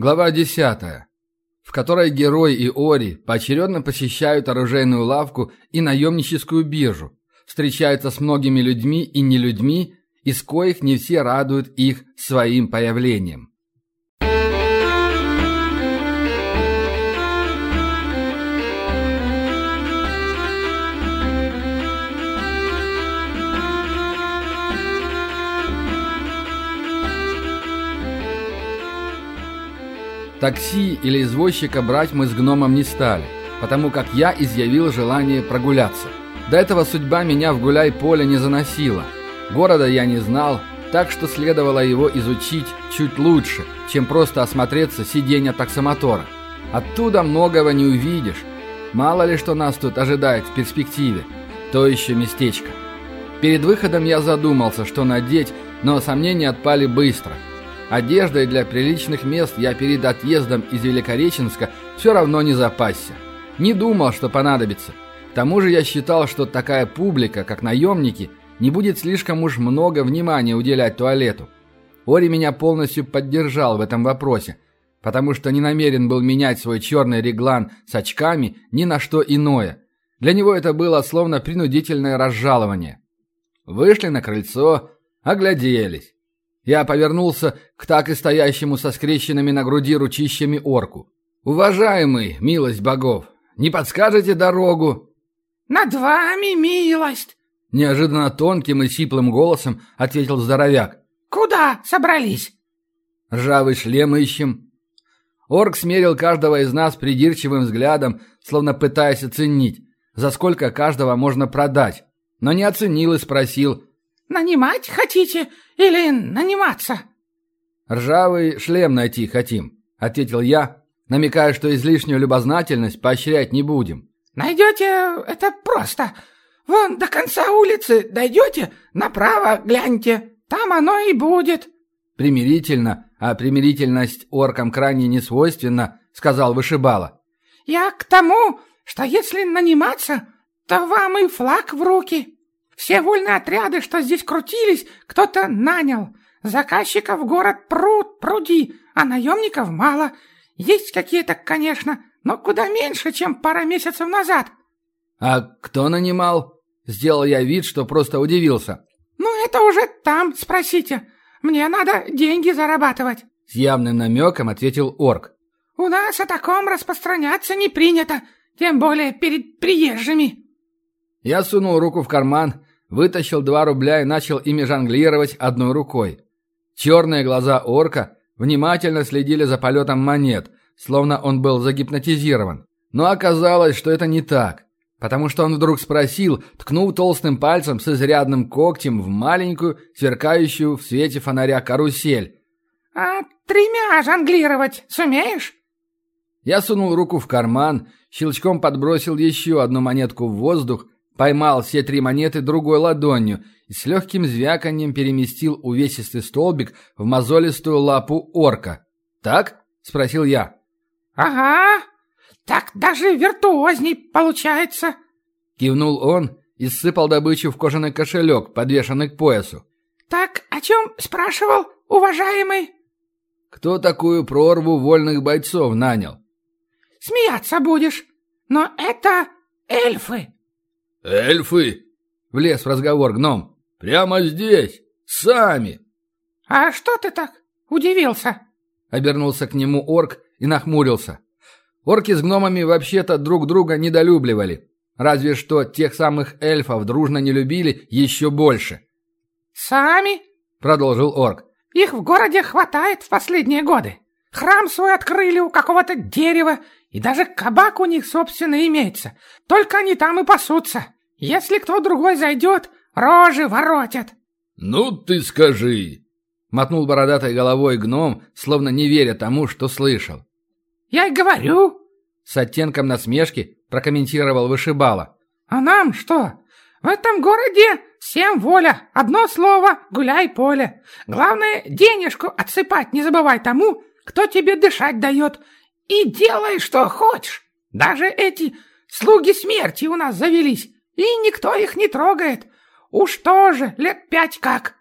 Глава 10, в которой герой и Ори поочередно посещают оружейную лавку и наемническую биржу, встречаются с многими людьми и нелюдьми, из коих не все радуют их своим появлением. Такси или извозчика брать мы с гномом не стали, потому как я изъявил желание прогуляться. До этого судьба меня в гуляй-поле не заносила. Города я не знал, так что следовало его изучить чуть лучше, чем просто осмотреться сиденья таксомотора. Оттуда многого не увидишь. Мало ли что нас тут ожидает в перспективе. То еще местечко. Перед выходом я задумался, что надеть, но сомнения отпали быстро – Одеждой для приличных мест я перед отъездом из Великореченска все равно не запасся. Не думал, что понадобится. К тому же я считал, что такая публика, как наемники, не будет слишком уж много внимания уделять туалету. Ори меня полностью поддержал в этом вопросе, потому что не намерен был менять свой черный реглан с очками ни на что иное. Для него это было словно принудительное разжалование. Вышли на крыльцо, огляделись. Я повернулся к так и стоящему со скрещенными на груди ручищами орку. «Уважаемый, милость богов, не подскажете дорогу?» «Над вами милость!» Неожиданно тонким и сиплым голосом ответил здоровяк. «Куда собрались?» «Ржавый шлем ищем». Орк смерил каждого из нас придирчивым взглядом, словно пытаясь оценить, за сколько каждого можно продать. Но не оценил и спросил, «Нанимать хотите или наниматься?» «Ржавый шлем найти хотим», — ответил я, намекая, что излишнюю любознательность поощрять не будем. «Найдете это просто. Вон до конца улицы дойдете, направо гляньте, там оно и будет». «Примирительно, а примирительность оркам крайне не свойственна», — сказал вышибала. «Я к тому, что если наниматься, то вам и флаг в руки». Все вольные отряды, что здесь крутились, кто-то нанял. Заказчиков город пруд, пруди, а наемников мало. Есть какие-то, конечно, но куда меньше, чем пара месяцев назад. А кто нанимал? Сделал я вид, что просто удивился. Ну, это уже там спросите. Мне надо деньги зарабатывать. С явным намеком ответил орк. У нас о таком распространяться не принято, тем более перед приезжими. Я сунул руку в карман вытащил два рубля и начал ими жонглировать одной рукой. Черные глаза орка внимательно следили за полетом монет, словно он был загипнотизирован. Но оказалось, что это не так, потому что он вдруг спросил, ткнув толстым пальцем с изрядным когтем в маленькую, сверкающую в свете фонаря карусель. «А тремя жонглировать сумеешь?» Я сунул руку в карман, щелчком подбросил еще одну монетку в воздух, Поймал все три монеты другой ладонью и с легким звяканием переместил увесистый столбик в мозолистую лапу орка. «Так?» — спросил я. «Ага, так даже виртуозней получается!» Кивнул он и сыпал добычу в кожаный кошелек, подвешенный к поясу. «Так о чем спрашивал, уважаемый?» «Кто такую прорву вольных бойцов нанял?» «Смеяться будешь, но это эльфы!» «Эльфы!» — влез в разговор гном. «Прямо здесь! Сами!» «А что ты так удивился?» — обернулся к нему орк и нахмурился. Орки с гномами вообще-то друг друга недолюбливали. Разве что тех самых эльфов дружно не любили еще больше. «Сами?» — продолжил орк. «Их в городе хватает в последние годы. Храм свой открыли у какого-то дерева, и даже кабак у них, собственно, имеется. Только они там и пасутся. Если кто другой зайдет, рожи воротят. «Ну ты скажи!» — мотнул бородатой головой гном, словно не веря тому, что слышал. «Я и говорю!» — с оттенком насмешки прокомментировал вышибала. «А нам что? В этом городе всем воля. Одно слово — гуляй поле. Главное, денежку отсыпать не забывай тому, кто тебе дышать дает, и делай, что хочешь. Даже эти слуги смерти у нас завелись, и никто их не трогает. Уж тоже лет пять как.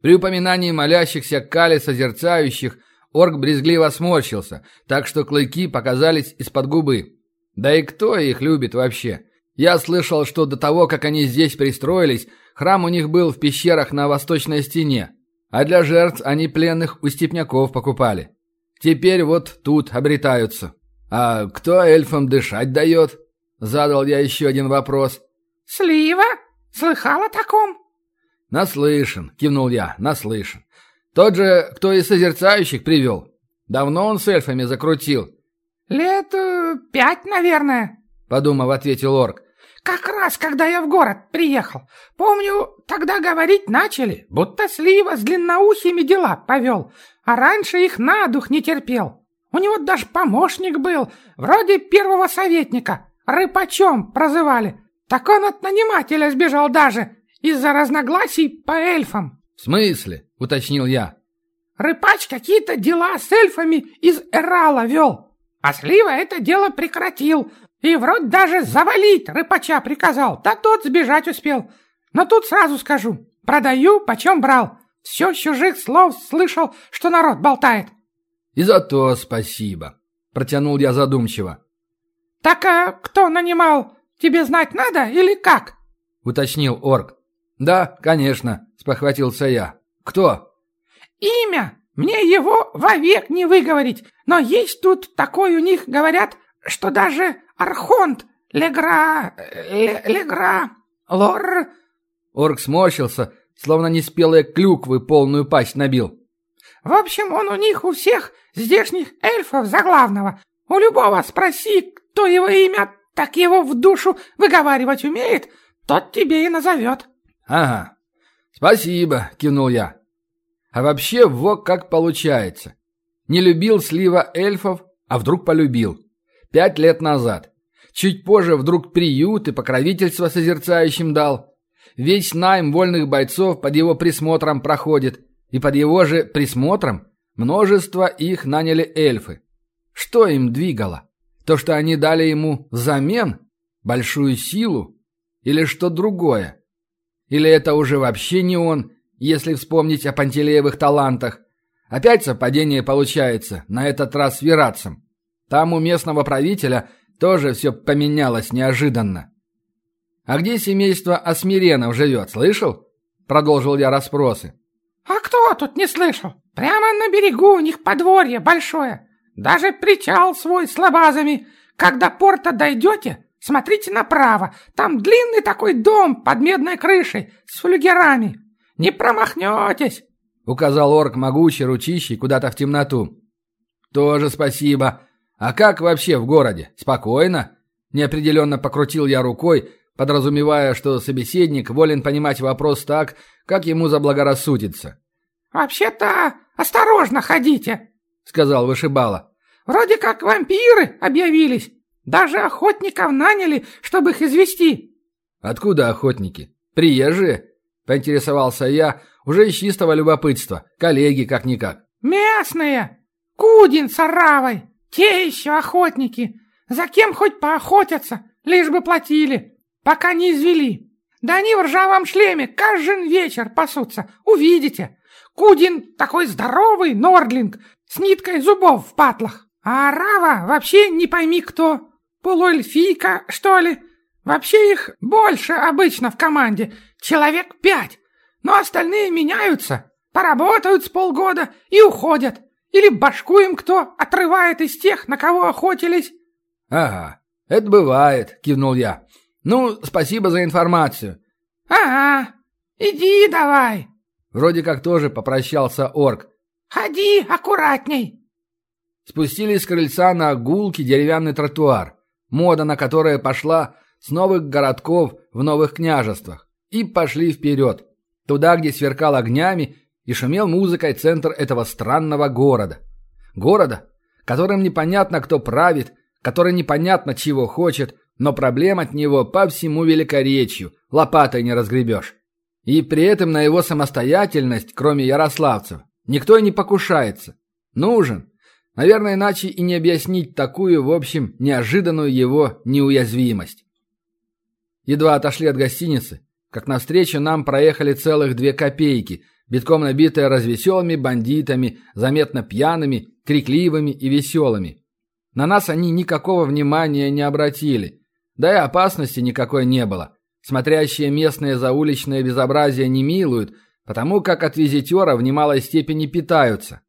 При упоминании молящихся Кали созерцающих Орк брезгливо сморщился, так что клыки показались из-под губы. Да и кто их любит вообще? Я слышал, что до того, как они здесь пристроились, храм у них был в пещерах на восточной стене, а для жертв они пленных у степняков покупали. Теперь вот тут обретаются. А кто эльфам дышать дает? Задал я еще один вопрос. Слива? Слыхал о таком? Наслышан, кивнул я, наслышан. Тот же, кто из созерцающих привел. Давно он с эльфами закрутил. Лет э, пять, наверное, подумав, ответил орк. Как раз, когда я в город приехал. Помню, тогда говорить начали, будто Слива с длинноухими дела повел, а раньше их на дух не терпел. У него даже помощник был, вроде первого советника, рыпачом прозывали. Так он от нанимателя сбежал даже, из-за разногласий по эльфам. «В смысле?» — уточнил я. «Рыпач какие-то дела с эльфами из Эрала вел, а Слива это дело прекратил, и вроде даже завалить рыпача приказал, да тот сбежать успел. Но тут сразу скажу, продаю, почем брал. Все чужих слов слышал, что народ болтает». «И за то спасибо», — протянул я задумчиво. «Так а кто нанимал? Тебе знать надо или как?» — уточнил орк. «Да, конечно», — спохватился я. «Кто?» «Имя! Мне его вовек не выговорить, но есть тут такой у них, говорят, что даже Архонт, Легра... Ле, Легра... Лор...» Орк сморщился, словно неспелые клюквы полную пасть набил. «В общем, он у них у всех здешних эльфов за главного. У любого спроси, кто его имя, так его в душу выговаривать умеет, тот тебе и назовет». «Ага, спасибо», — кивнул я. «А вообще, вот как получается. Не любил слива эльфов, а вдруг полюбил. Пять лет назад. Чуть позже вдруг приют и покровительство созерцающим дал. Весь найм вольных бойцов под его присмотром проходит, и под его же присмотром множество их наняли эльфы. Что им двигало? То, что они дали ему взамен? Большую силу? Или что другое? Или это уже вообще не он, если вспомнить о Пантелеевых талантах? Опять совпадение получается, на этот раз с Верацем. Там у местного правителя тоже все поменялось неожиданно. «А где семейство Осмиренов живет, слышал?» Продолжил я расспросы. «А кто тут не слышал? Прямо на берегу у них подворье большое. Даже причал свой с лабазами. Когда порта дойдете, смотрите направо. Там длинный такой дом под медной крышей с флюгерами. Не промахнетесь!» Указал орк могучий ручищей куда-то в темноту. «Тоже спасибо. А как вообще в городе? Спокойно?» Неопределенно покрутил я рукой, подразумевая, что собеседник волен понимать вопрос так, как ему заблагорассудится. «Вообще-то осторожно ходите», — сказал вышибала. «Вроде как вампиры объявились. Даже охотников наняли, чтобы их извести». «Откуда охотники? Приезжие?» — поинтересовался я, уже из чистого любопытства. Коллеги как-никак. «Местные! Кудин с Аравой! Те еще охотники! За кем хоть поохотятся, лишь бы платили, пока не извели. Да они в ржавом шлеме каждый вечер пасутся, увидите. Кудин такой здоровый нордлинг, с ниткой зубов в патлах. А Арава вообще не пойми кто. Полуэльфийка, что ли? Вообще их больше обычно в команде, человек пять. Но остальные меняются, поработают с полгода и уходят. Или башку им кто отрывает из тех, на кого охотились?» «Ага, это бывает», — кивнул я. «Ну, спасибо за информацию». «Ага, иди давай». Вроде как тоже попрощался орк. «Ходи аккуратней». Спустились с крыльца на гулкий деревянный тротуар, мода на которое пошла с новых городков в новых княжествах, и пошли вперед, туда, где сверкал огнями и шумел музыкой центр этого странного города. Города, которым непонятно, кто правит, который непонятно, чего хочет, но проблем от него по всему великоречью лопатой не разгребешь. И при этом на его самостоятельность, кроме ярославцев, никто и не покушается. Нужен. Наверное, иначе и не объяснить такую, в общем, неожиданную его неуязвимость. Едва отошли от гостиницы, как навстречу нам проехали целых две копейки, битком набитые развеселыми бандитами, заметно пьяными, крикливыми и веселыми. На нас они никакого внимания не обратили. Да и опасности никакой не было. Смотрящие местные зауличные безобразия не милуют, потому как от визитера в немалой степени питаются.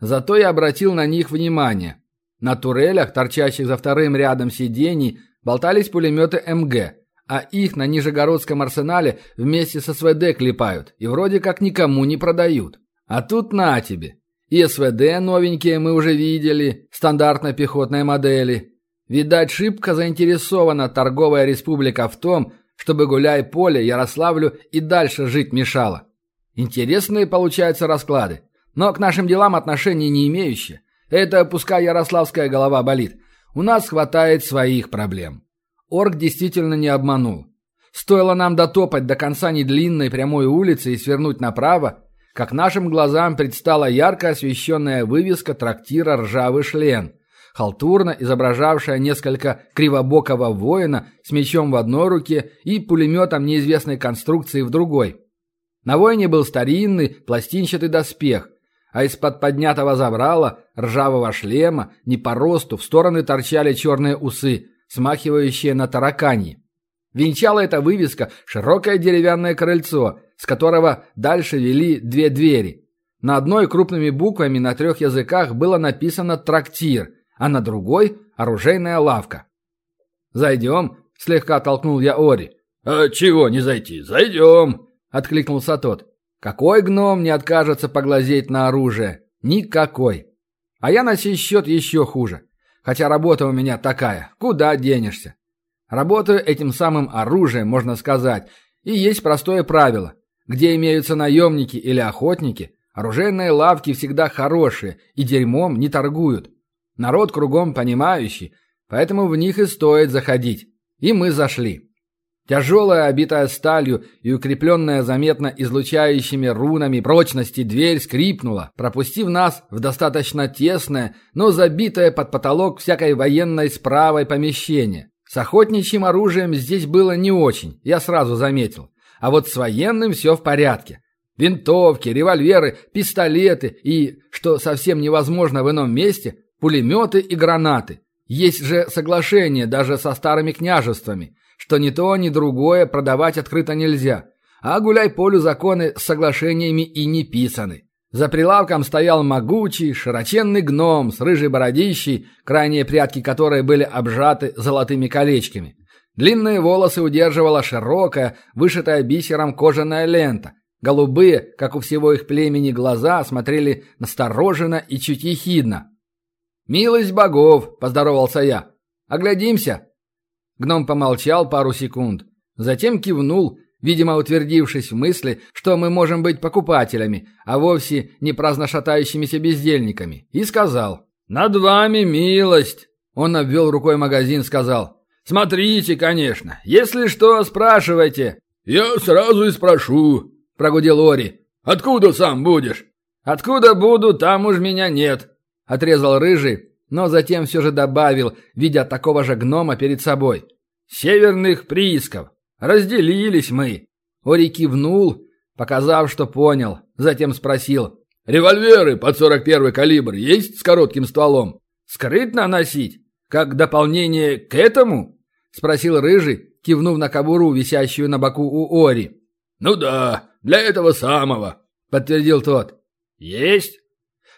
Зато я обратил на них внимание. На турелях, торчащих за вторым рядом сидений, болтались пулеметы МГ, а их на Нижегородском арсенале вместе с СВД клепают и вроде как никому не продают. А тут на тебе. И СВД новенькие мы уже видели, стандартной пехотной модели. Видать, шибко заинтересована торговая республика в том, чтобы гуляй-поле Ярославлю и дальше жить мешало. Интересные получаются расклады, но к нашим делам отношения не имеющие. Это пускай ярославская голова болит. У нас хватает своих проблем. Орк действительно не обманул. Стоило нам дотопать до конца недлинной прямой улицы и свернуть направо, как нашим глазам предстала ярко освещенная вывеска трактира «Ржавый шлен», халтурно изображавшая несколько кривобокого воина с мечом в одной руке и пулеметом неизвестной конструкции в другой. На воине был старинный пластинчатый доспех, а из-под поднятого забрала ржавого шлема не по росту в стороны торчали черные усы, смахивающие на таракани. Венчала эта вывеска широкое деревянное крыльцо, с которого дальше вели две двери. На одной крупными буквами на трех языках было написано «трактир», а на другой – «оружейная лавка». «Зайдем?» – слегка толкнул я Ори. «А чего не зайти? Зайдем!» – откликнулся тот. «Какой гном не откажется поглазеть на оружие? Никакой. А я на сей счет еще хуже. Хотя работа у меня такая. Куда денешься? Работаю этим самым оружием, можно сказать. И есть простое правило. Где имеются наемники или охотники, оружейные лавки всегда хорошие и дерьмом не торгуют. Народ кругом понимающий, поэтому в них и стоит заходить. И мы зашли. Тяжелая, обитая сталью и укрепленная заметно излучающими рунами прочности дверь скрипнула, пропустив нас в достаточно тесное, но забитое под потолок всякой военной справой помещение. С охотничьим оружием здесь было не очень, я сразу заметил. А вот с военным все в порядке. Винтовки, револьверы, пистолеты и, что совсем невозможно в ином месте, пулеметы и гранаты. Есть же соглашение даже со старыми княжествами, что ни то, ни другое продавать открыто нельзя. А гуляй полю законы с соглашениями и не писаны. За прилавком стоял могучий, широченный гном с рыжей бородищей, крайние прятки которой были обжаты золотыми колечками. Длинные волосы удерживала широкая, вышитая бисером кожаная лента. Голубые, как у всего их племени, глаза смотрели настороженно и чуть ехидно. «Милость богов!» – поздоровался я. «Оглядимся!» Гном помолчал пару секунд. Затем кивнул, видимо, утвердившись в мысли, что мы можем быть покупателями, а вовсе не праздно шатающимися бездельниками, и сказал «Над вами милость!» Он обвел рукой магазин, сказал Смотрите, конечно. Если что, спрашивайте. Я сразу и спрошу, прогудел Ори. Откуда сам будешь? Откуда буду, там уж меня нет, отрезал рыжий, но затем все же добавил, видя такого же гнома перед собой. Северных приисков. Разделились мы. Ори кивнул, показав, что понял, затем спросил: "Револьверы под 41 калибр есть с коротким стволом? Скрытно носить, как дополнение к этому?" спросил рыжий, кивнув на кобуру, висящую на боку у Ори. Ну да, для этого самого, подтвердил тот. Есть.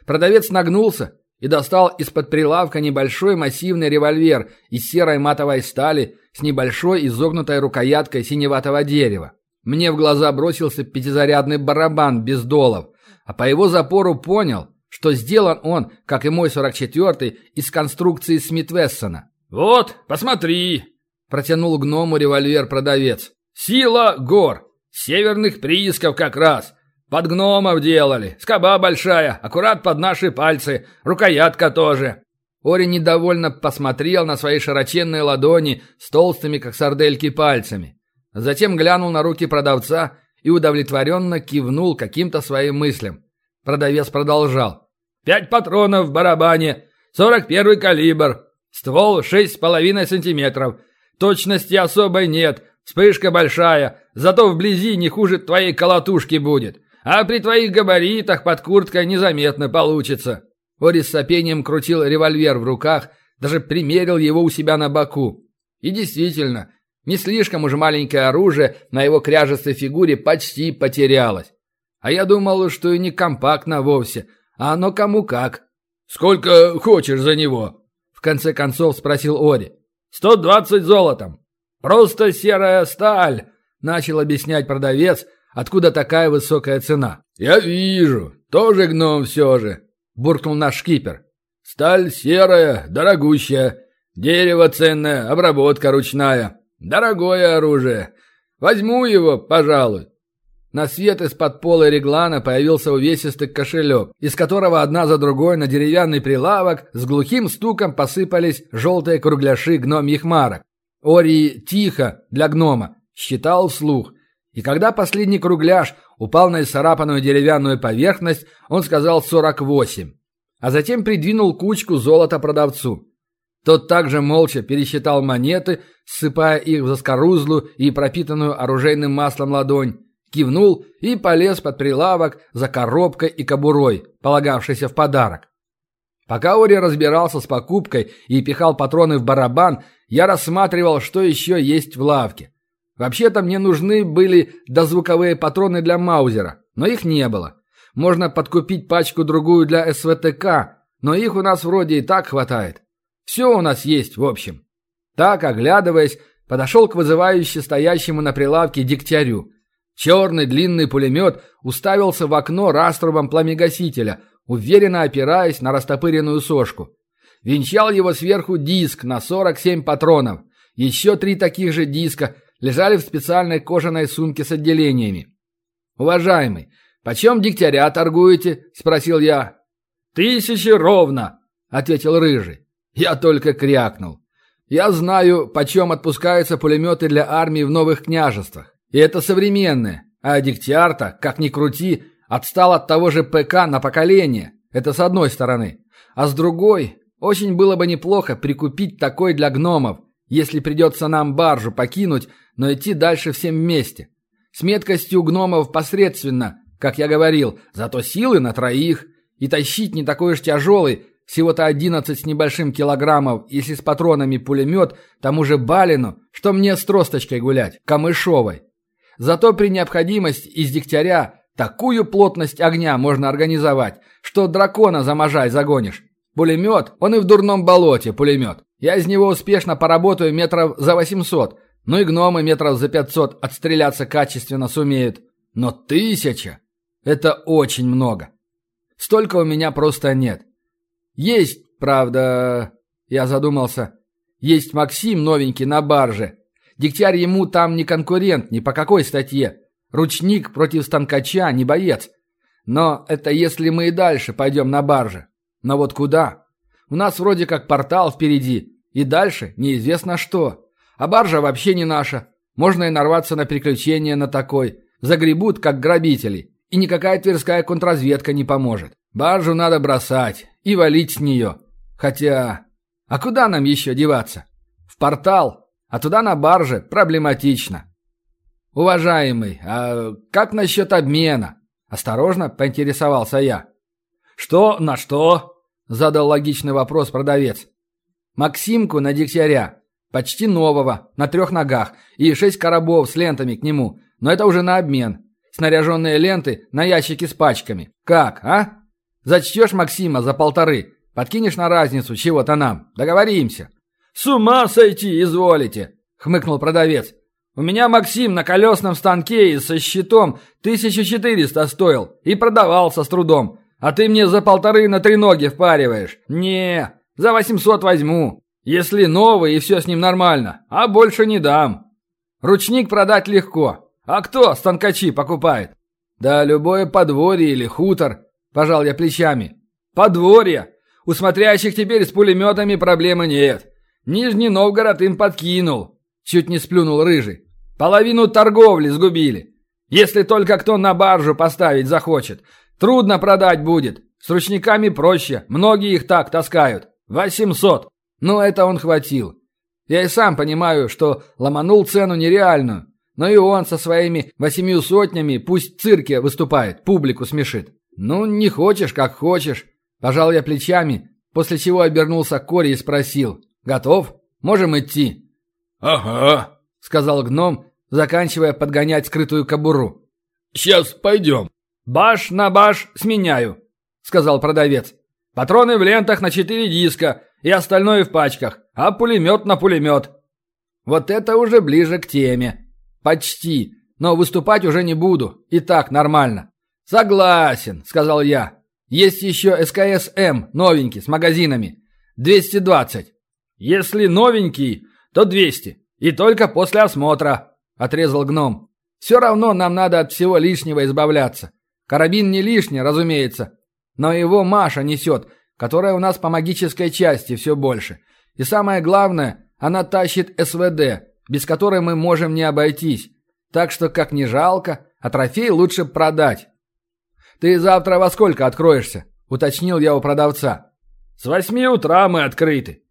Продавец нагнулся и достал из-под прилавка небольшой массивный револьвер из серой матовой стали с небольшой изогнутой рукояткой синеватого дерева. Мне в глаза бросился пятизарядный барабан без долов, а по его запору понял, что сделан он, как и мой 44-й, из конструкции Смит-Вессона. «Вот, посмотри!» Протянул гному револьвер продавец. «Сила гор! Северных приисков как раз! Под гномов делали! Скоба большая, аккурат под наши пальцы, рукоятка тоже!» Ори недовольно посмотрел на свои широченные ладони с толстыми, как сардельки, пальцами. Затем глянул на руки продавца и удовлетворенно кивнул каким-то своим мыслям. Продавец продолжал. «Пять патронов в барабане, сорок первый калибр, ствол шесть с половиной сантиметров, Точности особой нет. Вспышка большая, зато вблизи не хуже твоей колотушки будет. А при твоих габаритах под курткой незаметно получится». Ори с сопением крутил револьвер в руках, даже примерил его у себя на боку. И действительно, не слишком уж маленькое оружие на его кряжестой фигуре почти потерялось. А я думал, что и не компактно вовсе, а оно кому как. «Сколько хочешь за него?» В конце концов спросил Ори. «Сто двадцать золотом. Просто серая сталь», начал объяснять продавец, откуда такая высокая цена. «Я вижу, тоже гном все же», буркнул наш шкипер. «Сталь серая, дорогущая, дерево ценное, обработка ручная. Дорогое оружие. Возьму его, пожалуй. На свет из-под пола реглана появился увесистый кошелек, из которого одна за другой на деревянный прилавок с глухим стуком посыпались желтые кругляши гномьих марок. Ори тихо, для гнома, считал вслух. И когда последний кругляш упал на исцарапанную деревянную поверхность, он сказал 48. А затем придвинул кучку золота продавцу. Тот также молча пересчитал монеты, ссыпая их в заскорузлую и пропитанную оружейным маслом ладонь, кивнул и полез под прилавок за коробкой и кобурой, полагавшейся в подарок. Пока Ори разбирался с покупкой и пихал патроны в барабан, я рассматривал, что еще есть в лавке. Вообще-то мне нужны были дозвуковые патроны для Маузера, но их не было. Можно подкупить пачку-другую для СВТК, но их у нас вроде и так хватает. Все у нас есть, в общем. Так, оглядываясь, подошел к вызывающе стоящему на прилавке дегтярю. Черный длинный пулемет уставился в окно раструбом пламегасителя, уверенно опираясь на растопыренную сошку. Венчал его сверху диск на 47 патронов. Еще три таких же диска лежали в специальной кожаной сумке с отделениями. «Уважаемый, почем дегтяря торгуете?» – спросил я. «Тысячи ровно», – ответил Рыжий. Я только крякнул. Я знаю, почем отпускаются пулеметы для армии в новых княжествах. И это современные. А Дегтярта, как ни крути, отстал от того же ПК на поколение. Это с одной стороны. А с другой, очень было бы неплохо прикупить такой для гномов, если придется нам баржу покинуть, но идти дальше всем вместе. С меткостью гномов посредственно, как я говорил, зато силы на троих. И тащить не такой уж тяжелый, всего-то 11 с небольшим килограммов, если с патронами пулемет, тому же Балину, что мне с тросточкой гулять, камышовой. Зато при необходимости из дегтяря такую плотность огня можно организовать, что дракона за можай загонишь. Пулемет, он и в дурном болоте пулемет. Я из него успешно поработаю метров за 800, ну и гномы метров за 500 отстреляться качественно сумеют. Но тысяча – это очень много. Столько у меня просто нет. Есть, правда, я задумался. Есть Максим новенький на барже. Дегтярь ему там не конкурент, ни по какой статье. Ручник против станкача, не боец. Но это если мы и дальше пойдем на барже. Но вот куда? У нас вроде как портал впереди. И дальше неизвестно что. А баржа вообще не наша. Можно и нарваться на приключения на такой. Загребут, как грабители. И никакая тверская контрразведка не поможет. Баржу надо бросать и валить с нее. Хотя... А куда нам еще деваться? В портал, а туда на барже проблематично. Уважаемый, а как насчет обмена? Осторожно поинтересовался я. Что на что? Задал логичный вопрос продавец. Максимку на дегтяря. Почти нового, на трех ногах, и шесть коробов с лентами к нему. Но это уже на обмен. Снаряженные ленты на ящике с пачками. Как, а? Зачтешь Максима за полторы, подкинешь на разницу чего-то нам. Договоримся». «С ума сойти изволите!» — хмыкнул продавец. «У меня Максим на колесном станке и со щитом 1400 стоил и продавался с трудом. А ты мне за полторы на три ноги впариваешь. Не, за 800 возьму. Если новый и все с ним нормально, а больше не дам. Ручник продать легко. А кто станкачи покупает? Да любое подворье или хутор. Пожал я плечами. Подворье. У смотрящих теперь с пулеметами проблемы нет. Нижний Новгород им подкинул. Чуть не сплюнул рыжий. Половину торговли сгубили. Если только кто на баржу поставить захочет. Трудно продать будет. С ручниками проще. Многие их так таскают. Восемьсот. Ну, это он хватил. Я и сам понимаю, что ломанул цену нереальную. Но и он со своими восемью сотнями пусть в цирке выступает, публику смешит. Ну, не хочешь, как хочешь. Пожал я плечами, после чего обернулся к Коре и спросил. Готов? Можем идти? Ага, сказал гном, заканчивая подгонять скрытую кобуру. Сейчас пойдем. Баш на баш сменяю, сказал продавец. Патроны в лентах на четыре диска и остальное в пачках, а пулемет на пулемет. Вот это уже ближе к теме. Почти, но выступать уже не буду, и так нормально. Согласен, сказал я. Есть еще СКС-М, новенький, с магазинами. 220. Если новенький, то 200. И только после осмотра, отрезал гном. Все равно нам надо от всего лишнего избавляться. Карабин не лишний, разумеется. Но его Маша несет, которая у нас по магической части все больше. И самое главное, она тащит СВД, без которой мы можем не обойтись. Так что, как не жалко, а трофей лучше продать. «Ты завтра во сколько откроешься?» – уточнил я у продавца. «С восьми утра мы открыты».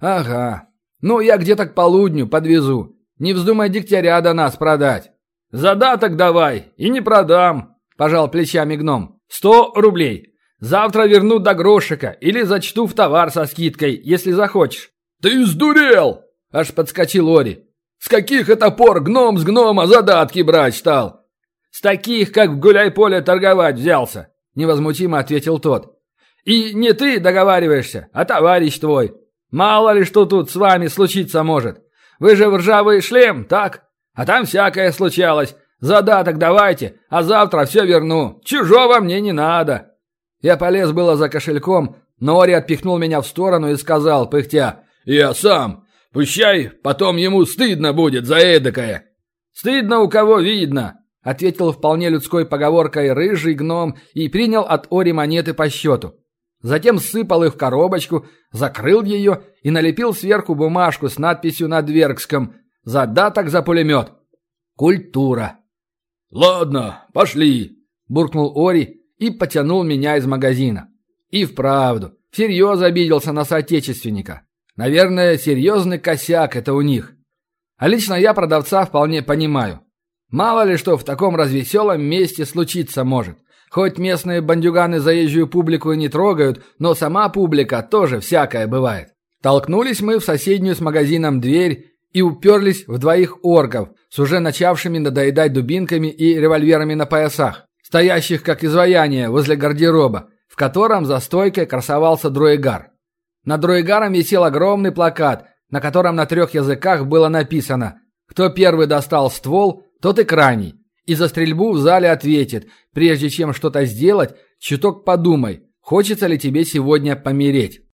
«Ага. Ну, я где-то к полудню подвезу. Не вздумай дегтяря до нас продать». «Задаток давай, и не продам», – пожал плечами гном. «Сто рублей. Завтра верну до грошика или зачту в товар со скидкой, если захочешь». «Ты сдурел!» – аж подскочил Ори. «С каких это пор гном с гнома задатки брать стал?» «С таких, как в гуляй-поле торговать взялся», – невозмутимо ответил тот. «И не ты договариваешься, а товарищ твой. Мало ли что тут с вами случиться может. Вы же в ржавый шлем, так? А там всякое случалось. Задаток давайте, а завтра все верну. Чужого мне не надо». Я полез было за кошельком, но Ори отпихнул меня в сторону и сказал, пыхтя, «Я сам. Пущай, потом ему стыдно будет за эдакое». «Стыдно у кого видно», — ответил вполне людской поговоркой рыжий гном и принял от Ори монеты по счету. Затем сыпал их в коробочку, закрыл ее и налепил сверху бумажку с надписью на Двергском «Задаток за пулемет». Культура. «Ладно, пошли», – буркнул Ори и потянул меня из магазина. И вправду, всерьез обиделся на соотечественника. Наверное, серьезный косяк это у них. А лично я продавца вполне понимаю. Мало ли что в таком развеселом месте случиться может. Хоть местные бандюганы заезжую публику и не трогают, но сама публика тоже всякое бывает. Толкнулись мы в соседнюю с магазином дверь и уперлись в двоих орков с уже начавшими надоедать дубинками и револьверами на поясах, стоящих как изваяние возле гардероба, в котором за стойкой красовался дроигар. Над дроигаром висел огромный плакат, на котором на трех языках было написано «Кто первый достал ствол, тот и крайний». И за стрельбу в зале ответит, прежде чем что-то сделать, чуток подумай, хочется ли тебе сегодня помереть.